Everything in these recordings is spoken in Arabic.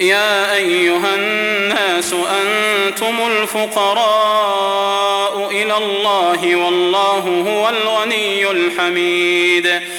يا أيها الناس أنتم الفقراء إلى الله والله هو الغني الحميد.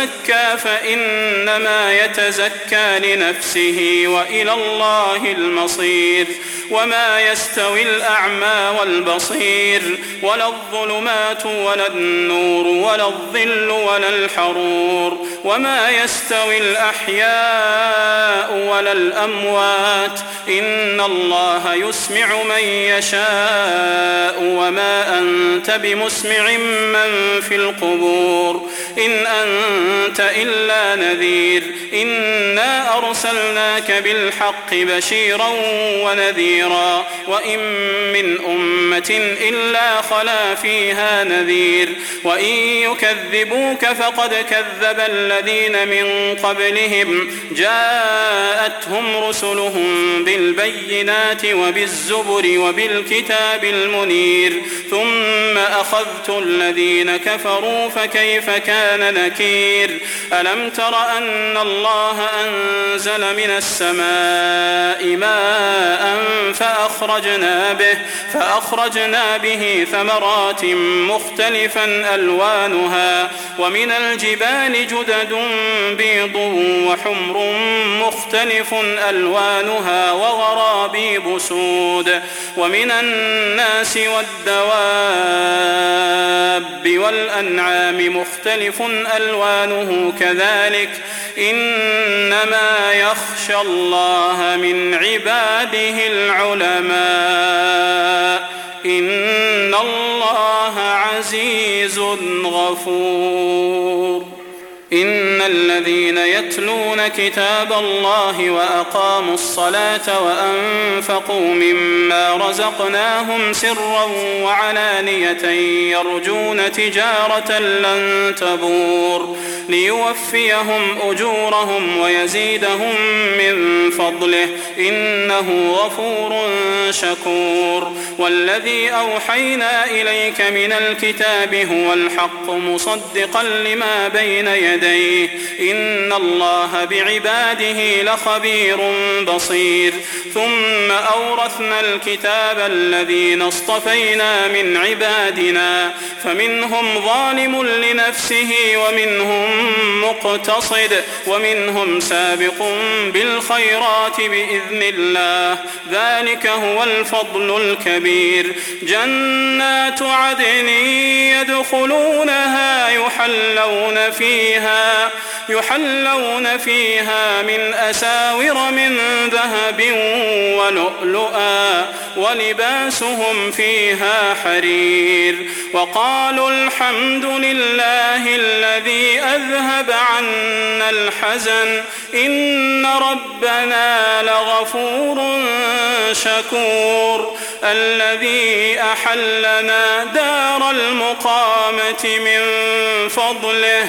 تزكى فإنما يتزكى لنفسه وإلى الله المصير. وما يستوي الأعمى والبصير ولا الظلمات ولا النور ولا الظل ولا الحرور وما يستوي الأحياء ولا الأموات. إن الله يسمع من يشاء وما أنت بمسمع من في القبور. إن أنت إلا نذير إنا أرسلناك بالحق بشيرا ونذيرا. وإن من أمة إلا خلا فيها نذير. وإن يكذبوك فقد كذب الذين من قبلهم. جاءتهم رسلهم بالبينات وبالزبر وبالكتاب المنير. ثم أخذت الذين كفروا فكيف كان نكير؟ ألم تر أن الله أنزل من السماء ماء فأخرجنا به فأخرجنا به ثمرات مختلفا ألوانها ومن الجبال جدد بيض وحمر مختلف ألوانها وغرابيب سود ومن الناس والدواب والأنعام مختلف ألوانه كذلك. إنما يخشى الله من عباده العلماء. إن الله عزيز غفور. إن الذين يتلون كتاب الله وأقاموا الصلاة وأنفقوا مما رزقناهم سرا وعلانية يرجون تجارة لن تبور ليوفيهم أجورهم ويزيدهم من فضله إنه غفور شكور والذي أوحينا إليك من الكتاب هو الحق مصدقا لما بين يديه إن الله بعباده لخبير بصير. ثم أورثنا الكتاب الذين اصطفينا من عبادنا. فمنهم ظالم لنفسه ومنهم مقتصد ومنهم سابق بالخيرات بإذن الله. ذلك هو الفضل الكبير. جنات عدن يدخلونها يحلون فيها يحلون فيها من أساور من ذهب ولؤلؤا ولباسهم فيها حرير وقالوا الحمد لله الذي أذهب عنا الحزن إن ربنا لغفور شكور الذي أحلنا دار المقامة من فضله